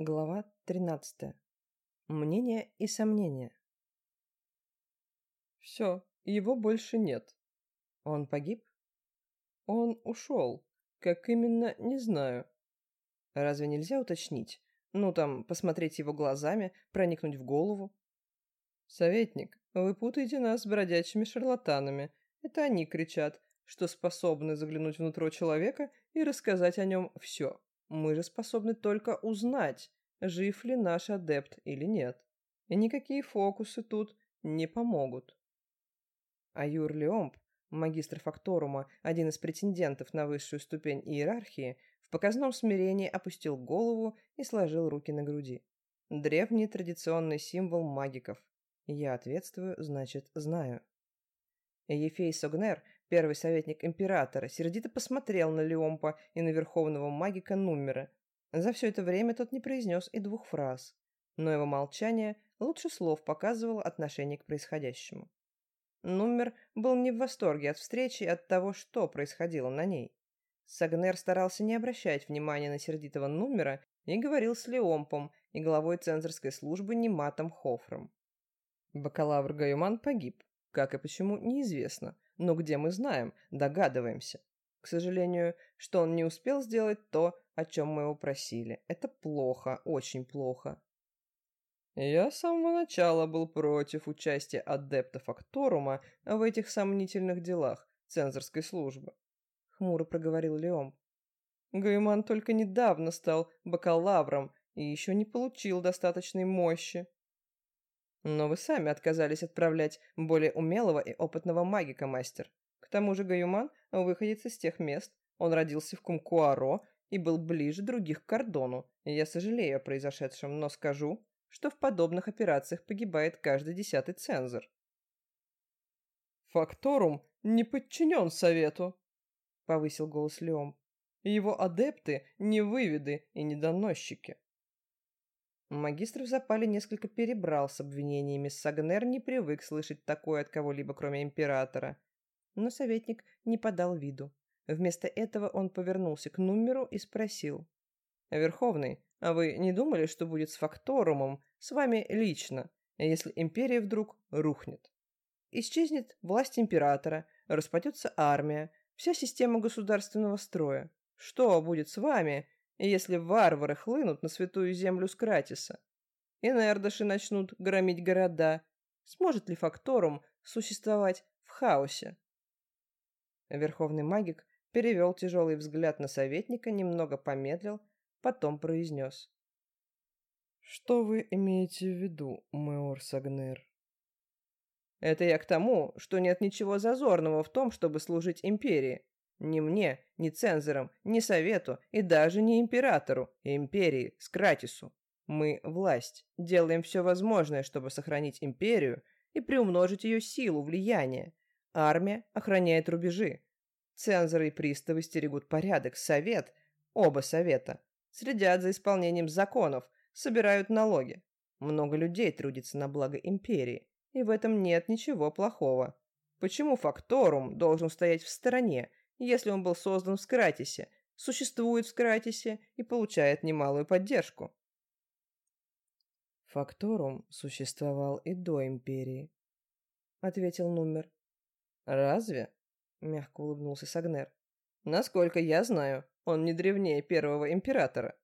Глава 13. Мнение и сомнения. Все, его больше нет. Он погиб? Он ушел. Как именно, не знаю. Разве нельзя уточнить? Ну, там, посмотреть его глазами, проникнуть в голову? Советник, вы путаете нас с бродячими шарлатанами. Это они кричат, что способны заглянуть внутрь человека и рассказать о нем все. Мы же способны только узнать, жив ли наш адепт или нет. И никакие фокусы тут не помогут. А Юр Леомб, магистр факторума, один из претендентов на высшую ступень иерархии, в показном смирении опустил голову и сложил руки на груди. Древний традиционный символ магиков. Я ответствую, значит, знаю. Ефей Согнер, первый советник императора, сердито посмотрел на Леомпа и на верховного магика Нумера. За все это время тот не произнес и двух фраз, но его молчание лучше слов показывало отношение к происходящему. Нумер был не в восторге от встречи и от того, что происходило на ней. Сагнер старался не обращать внимания на сердитого Нумера и говорил с Леомпом и главой цензорской службы Нематом Хофром. Бакалавр Гаюман погиб. Как и почему, неизвестно. Но где мы знаем, догадываемся. К сожалению, что он не успел сделать то, о чем мы его просили. Это плохо, очень плохо. Я с самого начала был против участия адептов Акторума в этих сомнительных делах цензорской службы. Хмуро проговорил Леом. Гайман только недавно стал бакалавром и еще не получил достаточной мощи. Но вы сами отказались отправлять более умелого и опытного магика, мастер. К тому же Гаюман выходит из тех мест. Он родился в Кумкуаро и был ближе других к кордону. Я сожалею о произошедшем, но скажу, что в подобных операциях погибает каждый десятый цензор. «Факторум не подчинен совету», — повысил голос Леом. «Его адепты не выведы и не доносчики». Магистр в запале несколько перебрал с обвинениями. Сагнер не привык слышать такое от кого-либо, кроме императора. Но советник не подал виду. Вместо этого он повернулся к Нумеру и спросил. «Верховный, а вы не думали, что будет с Факторумом, с вами лично, если империя вдруг рухнет? Исчезнет власть императора, распадется армия, вся система государственного строя. Что будет с вами, если варвары хлынут на святую землю Скратиса. И нердыши начнут громить города. Сможет ли Факторум существовать в хаосе? Верховный магик перевел тяжелый взгляд на советника, немного помедлил, потом произнес. «Что вы имеете в виду, Меор Сагнер?» «Это я к тому, что нет ничего зазорного в том, чтобы служить империи. Ни мне, ни цензорам, ни совету и даже не императору, империи, Скратису. Мы – власть, делаем все возможное, чтобы сохранить империю и приумножить ее силу, влияние. Армия охраняет рубежи. Цензоры и приставы стерегут порядок, совет, оба совета, следят за исполнением законов, собирают налоги. Много людей трудится на благо империи, и в этом нет ничего плохого. Почему Факторум должен стоять в стороне если он был создан в Скратисе, существует в Скратисе и получает немалую поддержку. Факторум существовал и до Империи, ответил Нумер. Разве? Мягко улыбнулся Сагнер. Насколько я знаю, он не древнее первого императора.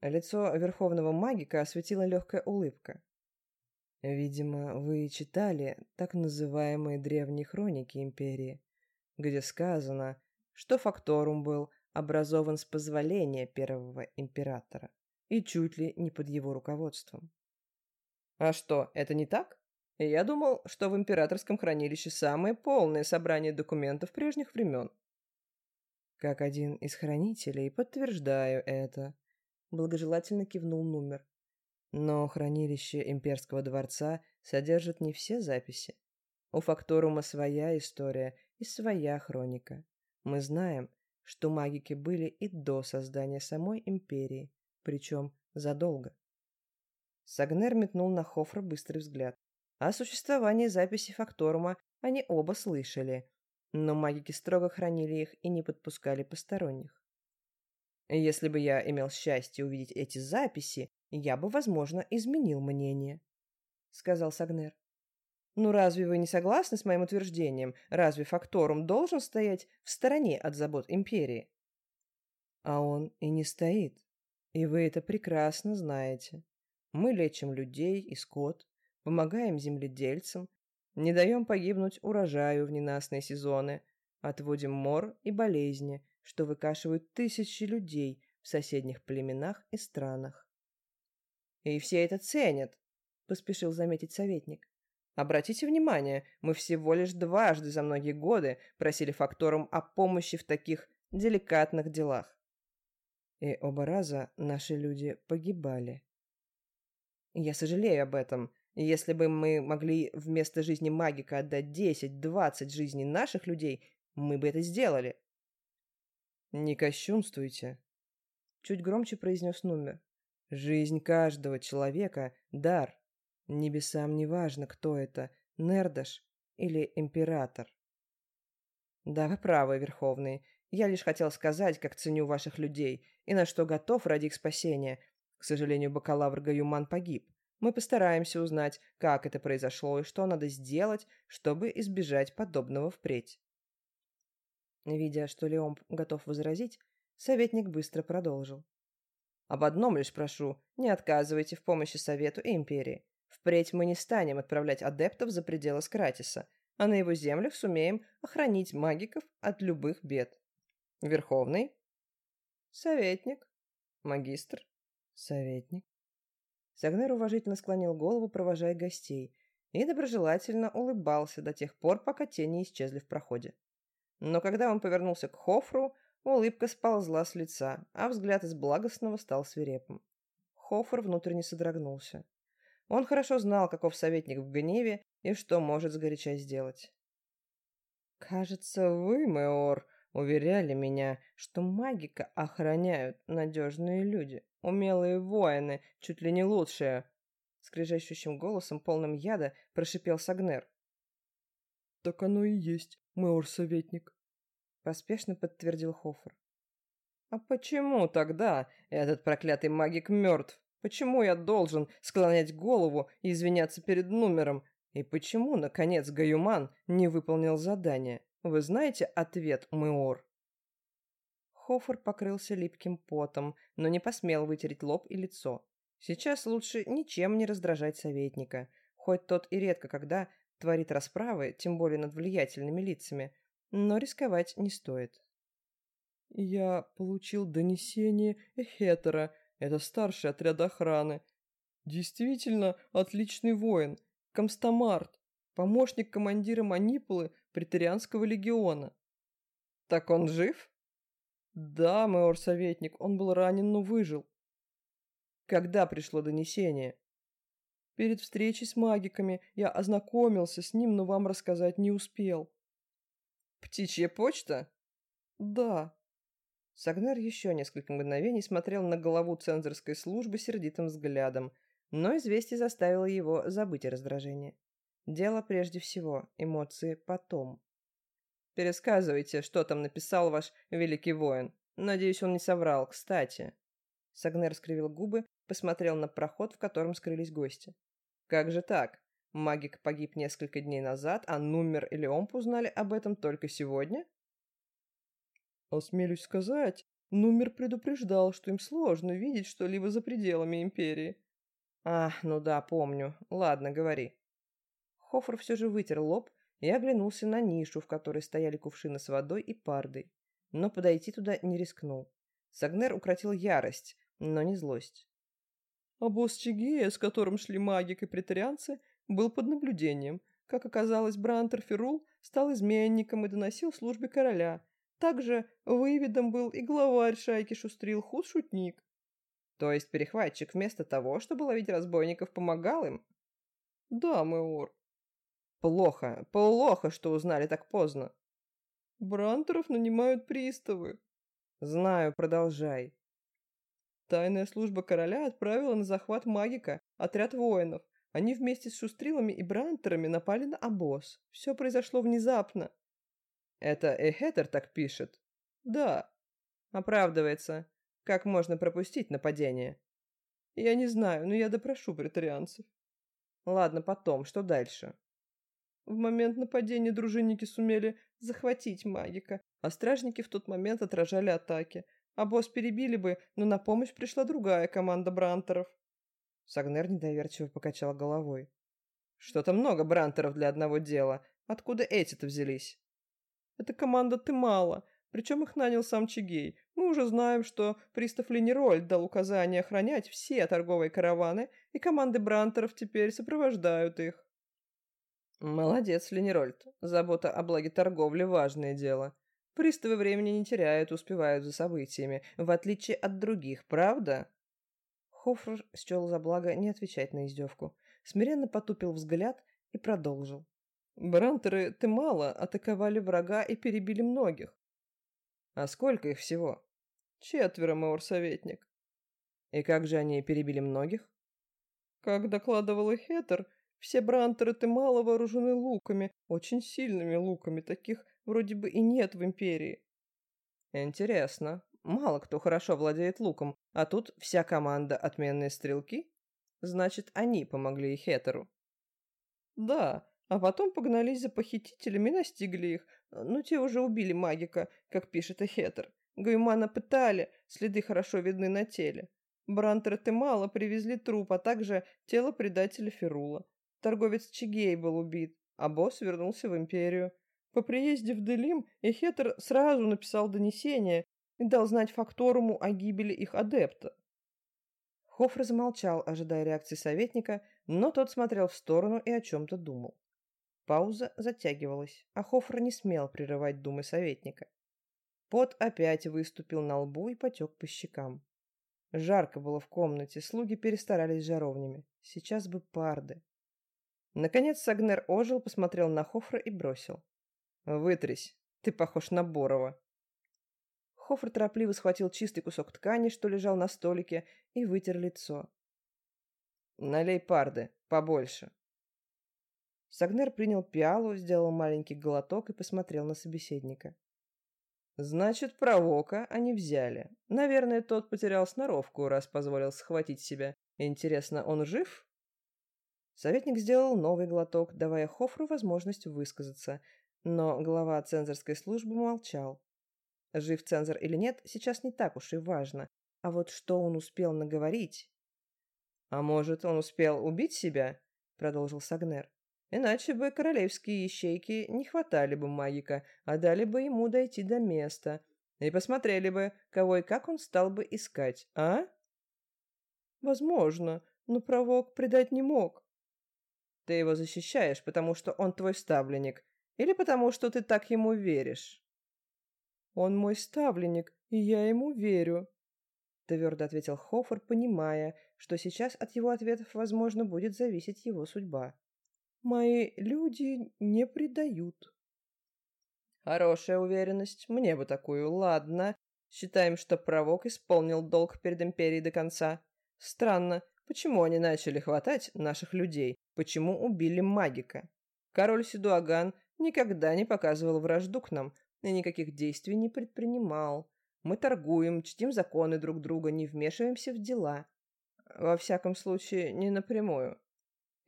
Лицо верховного магика осветила легкая улыбка. Видимо, вы читали так называемые древние хроники Империи где сказано, что Факторум был образован с позволения первого императора и чуть ли не под его руководством. А что, это не так? Я думал, что в императорском хранилище самое полное собрание документов прежних времен. Как один из хранителей, подтверждаю это. Благожелательно кивнул Нумер. Но хранилище имперского дворца содержит не все записи. У Факторума своя история и своя хроника. Мы знаем, что магики были и до создания самой империи, причем задолго. Сагнер метнул на Хофра быстрый взгляд. О существовании записи Факторума они оба слышали, но магики строго хранили их и не подпускали посторонних. Если бы я имел счастье увидеть эти записи, я бы, возможно, изменил мнение», — сказал Сагнер. «Ну разве вы не согласны с моим утверждением? Разве Факторум должен стоять в стороне от забот Империи?» «А он и не стоит. И вы это прекрасно знаете. Мы лечим людей и скот, помогаем земледельцам, не даем погибнуть урожаю в ненастные сезоны, отводим мор и болезни, что выкашивают тысячи людей в соседних племенах и странах. «И все это ценят», — поспешил заметить советник. «Обратите внимание, мы всего лишь дважды за многие годы просили факторум о помощи в таких деликатных делах. И оба раза наши люди погибали. Я сожалею об этом. Если бы мы могли вместо жизни магика отдать 10-20 жизней наших людей, мы бы это сделали. Не кощунствуйте. Чуть громче произнес Нумер. Жизнь каждого человека — дар. Небесам не важно, кто это, Нердаш или Император. Да, вы правы, Верховный. Я лишь хотел сказать, как ценю ваших людей и на что готов ради их спасения. К сожалению, бакалавр Гаюман погиб. Мы постараемся узнать, как это произошло и что надо сделать, чтобы избежать подобного впредь. Видя, что Леомб готов возразить, советник быстро продолжил. Об одном лишь прошу, не отказывайте в помощи Совету и Империи. Впредь мы не станем отправлять адептов за пределы Скратиса, а на его землях сумеем охранить магиков от любых бед. Верховный? Советник. Магистр? Советник. Сагнер уважительно склонил голову, провожая гостей, и доброжелательно улыбался до тех пор, пока тени исчезли в проходе. Но когда он повернулся к Хофру, улыбка сползла с лица, а взгляд из благостного стал свирепым. Хофр внутренне содрогнулся. Он хорошо знал, каков советник в гневе и что может сгоряча сделать. «Кажется, вы, Меор, Уверяли меня, что магика охраняют надежные люди, умелые воины, чуть ли не лучшие. Скрежещущим голосом, полным яда, прошипел Сагнер. «Так оно и есть, мэор-советник», — поспешно подтвердил Хофер. «А почему тогда этот проклятый магик мертв? Почему я должен склонять голову и извиняться перед номером? И почему, наконец, Гаюман не выполнил задание?» Вы знаете ответ, Мэор?» Хофер покрылся липким потом, но не посмел вытереть лоб и лицо. Сейчас лучше ничем не раздражать советника, хоть тот и редко когда творит расправы, тем более над влиятельными лицами, но рисковать не стоит. «Я получил донесение Эхетера, это старший отряд охраны. Действительно отличный воин, Комстомарт, помощник командира Манипулы претерианского легиона. Так он жив? Да, майор-советник, он был ранен, но выжил. Когда пришло донесение? Перед встречей с магиками я ознакомился с ним, но вам рассказать не успел. Птичья почта? Да. Сагнар еще несколько мгновений смотрел на голову цензорской службы сердитым взглядом, но известие заставило его забыть о раздражении. Дело прежде всего, эмоции потом. Пересказывайте, что там написал ваш великий воин. Надеюсь, он не соврал, кстати. Сагнер скривил губы, посмотрел на проход, в котором скрылись гости. Как же так? Магик погиб несколько дней назад, а Нумер или Омп узнали об этом только сегодня? Осмелюсь сказать, Нумер предупреждал, что им сложно видеть что-либо за пределами Империи. А, ну да, помню. Ладно, говори. Хофр все же вытер лоб и оглянулся на нишу, в которой стояли кувшины с водой и пардой, но подойти туда не рискнул. Сагнер укротил ярость, но не злость. А босс с которым шли магик и претарианцы, был под наблюдением. Как оказалось, Брантер Ферул стал изменником и доносил службе короля. Также выведом был и главарь шайки Шустрил Худ Шутник. То есть перехватчик вместо того, чтобы ловить разбойников, помогал им? Да, Мэор. Плохо, плохо, что узнали так поздно. Брантеров нанимают приставы. Знаю, продолжай. Тайная служба короля отправила на захват магика отряд воинов. Они вместе с шустрилами и брантерами напали на обоз. Все произошло внезапно. Это Эхетер так пишет? Да. Оправдывается. Как можно пропустить нападение? Я не знаю, но я допрошу претарианцев. Ладно, потом, что дальше? В момент нападения дружинники сумели захватить магика, а стражники в тот момент отражали атаки. А босс перебили бы, но на помощь пришла другая команда брантеров. Сагнер недоверчиво покачал головой. Что-то много брантеров для одного дела. Откуда эти-то взялись? Это команда Тымала, причем их нанял сам Чигей. Мы уже знаем, что пристав Ленероль дал указание охранять все торговые караваны, и команды брантеров теперь сопровождают их. Молодец, Ленерольд. Забота о благе торговли – важное дело. Приставы времени не теряют, успевают за событиями, в отличие от других, правда? Хоффер счел за благо не отвечать на издевку. Смиренно потупил взгляд и продолжил. Брантеры ты мало атаковали врага и перебили многих. А сколько их всего? Четверо, маур-советник. И как же они перебили многих? Как докладывал Хетер, все брантеры-то мало вооружены луками, очень сильными луками, таких вроде бы и нет в Империи. Интересно. Мало кто хорошо владеет луком, а тут вся команда отменные стрелки? Значит, они помогли Хетеру. Да, а потом погнались за похитителями и настигли их. Ну, те уже убили магика, как пишет Эхетер. Гаймана пытали, следы хорошо видны на теле. Брантеры мало привезли труп, а также тело предателя Ферула. Торговец Чигей был убит, а босс вернулся в империю. По приезде в Делим Эхетер сразу написал донесение и дал знать Факторуму о гибели их адепта. Хофф замолчал, ожидая реакции советника, но тот смотрел в сторону и о чем-то думал. Пауза затягивалась, а Хоффер не смел прерывать думы советника. Пот опять выступил на лбу и потек по щекам. Жарко было в комнате, слуги перестарались жаровнями. Сейчас бы парды. Наконец Сагнер ожил, посмотрел на Хофра и бросил. «Вытрись, ты похож на Борова». Хофр торопливо схватил чистый кусок ткани, что лежал на столике, и вытер лицо. «Налей парды, побольше». Сагнер принял пиалу, сделал маленький глоток и посмотрел на собеседника. «Значит, провока они взяли. Наверное, тот потерял сноровку, раз позволил схватить себя. Интересно, он жив?» Советник сделал новый глоток, давая Хофру возможность высказаться, но глава цензорской службы молчал. Жив цензор или нет, сейчас не так уж и важно. А вот что он успел наговорить... «А может, он успел убить себя?» — продолжил Сагнер. Иначе бы королевские ищейки не хватали бы магика, а дали бы ему дойти до места. И посмотрели бы, кого и как он стал бы искать, а? Возможно, но провок предать не мог. Ты его защищаешь, потому что он твой ставленник, или потому что ты так ему веришь? Он мой ставленник, и я ему верю. Твердо ответил Хоффер, понимая, что сейчас от его ответов, возможно, будет зависеть его судьба. Мои люди не предают. Хорошая уверенность. Мне бы такую. Ладно. Считаем, что Провок исполнил долг перед Империей до конца. Странно, почему они начали хватать наших людей? Почему убили магика? Король Сидуаган никогда не показывал вражду к нам и никаких действий не предпринимал. Мы торгуем, чтим законы друг друга, не вмешиваемся в дела. Во всяком случае, не напрямую.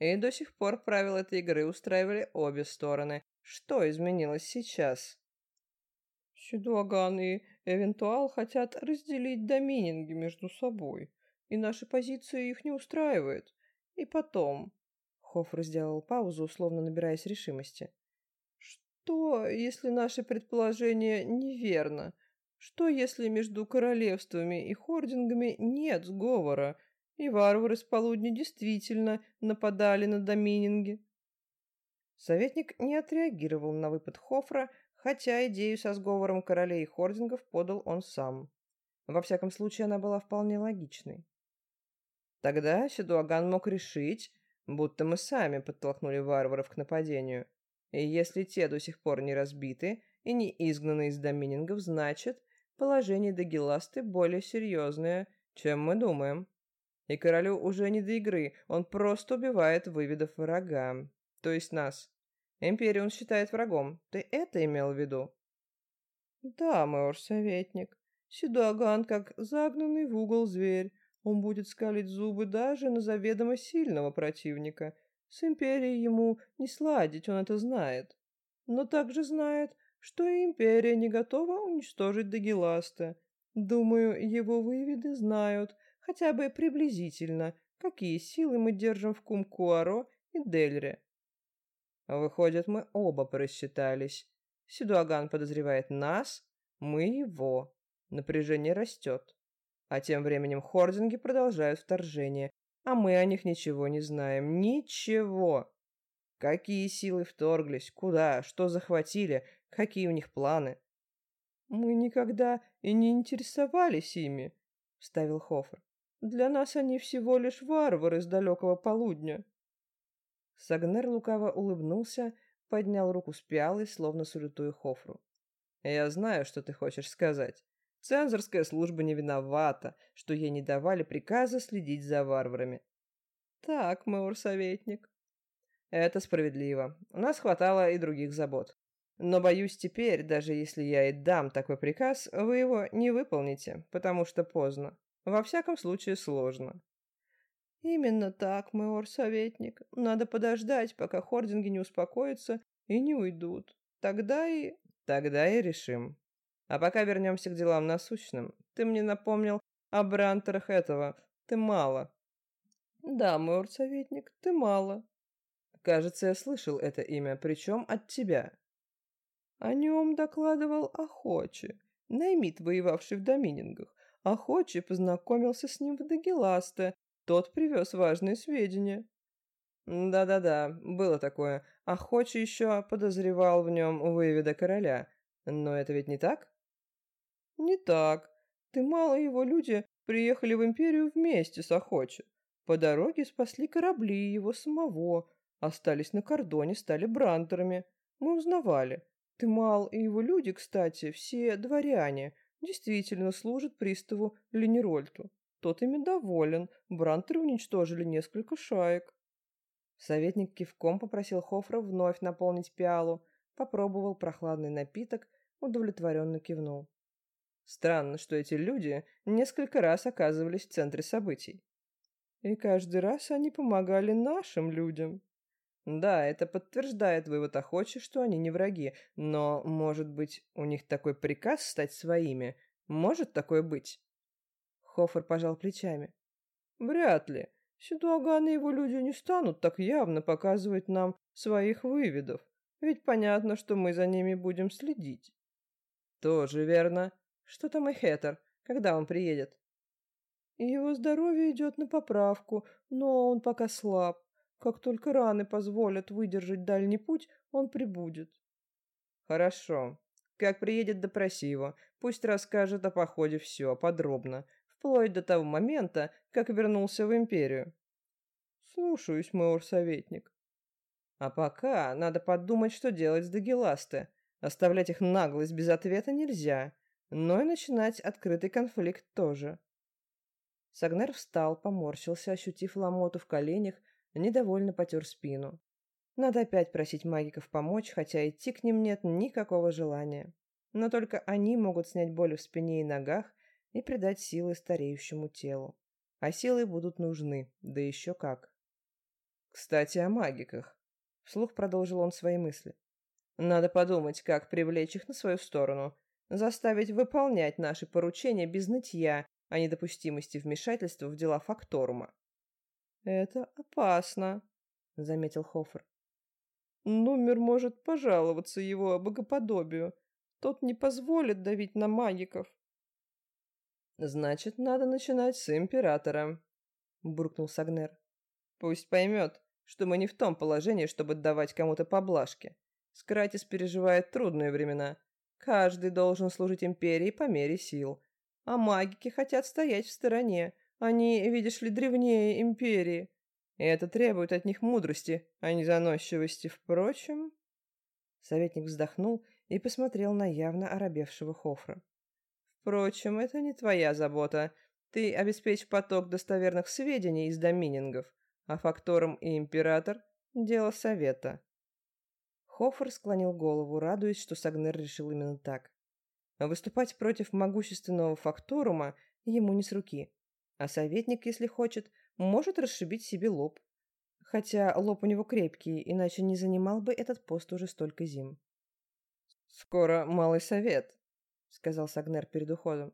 И до сих пор правила этой игры устраивали обе стороны. Что изменилось сейчас? Сюдуаган и Эвентуал хотят разделить домининги между собой, и наша позиция их не устраивает. И потом... Хофф сделал паузу, условно набираясь решимости. Что, если наше предположение неверно? Что, если между королевствами и хордингами нет сговора, и варвары с полудня действительно нападали на домининги. Советник не отреагировал на выпад Хофра, хотя идею со сговором королей и хордингов подал он сам. Во всяком случае, она была вполне логичной. Тогда Седуаган мог решить, будто мы сами подтолкнули варваров к нападению. И если те до сих пор не разбиты и не изгнаны из доминингов, значит, положение Дагиласты более серьезное, чем мы думаем. И королю уже не до игры, он просто убивает выведов врага. То есть нас. Империю он считает врагом. Ты это имел в виду? Да, мэр советник. Сидуаган как загнанный в угол зверь. Он будет скалить зубы даже на заведомо сильного противника. С империей ему не сладить, он это знает. Но также знает, что и империя не готова уничтожить Дагиласта. Думаю, его выведы знают, хотя бы приблизительно, какие силы мы держим в Кумкуаро и Дельре. Выходит, мы оба просчитались. Сидуаган подозревает нас, мы его. Напряжение растет. А тем временем хординги продолжают вторжение, а мы о них ничего не знаем. Ничего. Какие силы вторглись, куда, что захватили, какие у них планы. Мы никогда и не интересовались ими, вставил Хофер. Для нас они всего лишь варвары с далекого полудня. Сагнер лукаво улыбнулся, поднял руку с пиалой, словно салютуя Хофру. «Я знаю, что ты хочешь сказать. Цензорская служба не виновата, что ей не давали приказа следить за варварами». «Так, мэур-советник». «Это справедливо. У нас хватало и других забот. Но, боюсь, теперь, даже если я и дам такой приказ, вы его не выполните, потому что поздно. Во всяком случае, сложно. Именно так, мэор-советник. Надо подождать, пока хординги не успокоятся и не уйдут. Тогда и... Тогда и решим. А пока вернемся к делам насущным. Ты мне напомнил о брантерах этого. Ты мало. Да, мэор-советник, ты мало. Кажется, я слышал это имя, причем от тебя. О нем докладывал Охочи, наймит, воевавший в Доминингах. Охочи познакомился с ним в Дагеласте, тот привез важные сведения. Да-да-да, было такое. А Хочи еще подозревал в нем выведа короля. Но это ведь не так? Не так. Ты мало его люди приехали в империю вместе с Охочи. По дороге спасли корабли его самого. Остались на кордоне, стали брантерами. Мы узнавали. Ты мал и его люди, кстати, все дворяне, действительно служат приставу Ленерольту. Тот ими доволен. Брантеры уничтожили несколько шаек. Советник кивком попросил Хофра вновь наполнить пиалу, попробовал прохладный напиток, удовлетворенно кивнул. Странно, что эти люди несколько раз оказывались в центре событий. И каждый раз они помогали нашим людям. Да, это подтверждает вывод охочи, что они не враги, но, может быть, у них такой приказ стать своими? Может такое быть? Хофер пожал плечами. Вряд ли. Сидуаган и его люди не станут так явно показывать нам своих выведов, ведь понятно, что мы за ними будем следить. Тоже верно. Что там и Хеттер? Когда он приедет? Его здоровье идет на поправку, но он пока слаб. Как только раны позволят выдержать дальний путь, он прибудет. Хорошо. Как приедет, допроси его. Пусть расскажет о походе все, подробно вплоть до того момента, как вернулся в империю. Слушаюсь, мэор советник. А пока надо подумать, что делать с Дагеласте. Оставлять их наглость без ответа нельзя, но и начинать открытый конфликт тоже. Сагнер встал, поморщился, ощутив ломоту в коленях, недовольно потер спину. Надо опять просить магиков помочь, хотя идти к ним нет никакого желания. Но только они могут снять боль в спине и ногах и придать силы стареющему телу. А силы будут нужны, да еще как. Кстати, о магиках. Вслух продолжил он свои мысли. Надо подумать, как привлечь их на свою сторону, заставить выполнять наши поручения без нытья о недопустимости вмешательства в дела факторума. «Это опасно», — заметил Хофер. «Номер может пожаловаться его богоподобию. Тот не позволит давить на магиков. «Значит, надо начинать с императора», — буркнул Сагнер. «Пусть поймет, что мы не в том положении, чтобы давать кому-то поблажки. Скратис переживает трудные времена. Каждый должен служить империи по мере сил. А магики хотят стоять в стороне. Они, видишь ли, древнее империи. И это требует от них мудрости, а не заносчивости. Впрочем...» Советник вздохнул и посмотрел на явно оробевшего Хофра. Впрочем, это не твоя забота. Ты обеспечь поток достоверных сведений из доминингов, а факторум и император – дело совета. Хофер склонил голову, радуясь, что Сагнер решил именно так. Выступать против могущественного факторума ему не с руки. А советник, если хочет, может расшибить себе лоб. Хотя лоб у него крепкий, иначе не занимал бы этот пост уже столько зим. «Скоро малый совет», — сказал Сагнер перед уходом.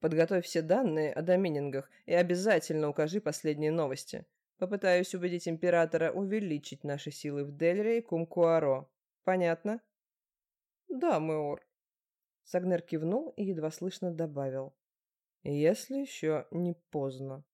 «Подготовь все данные о доминингах и обязательно укажи последние новости. Попытаюсь убедить императора увеличить наши силы в Дельре и Кумкуаро. Понятно?» «Да, мэор», Сагнер кивнул и едва слышно добавил. «Если еще не поздно».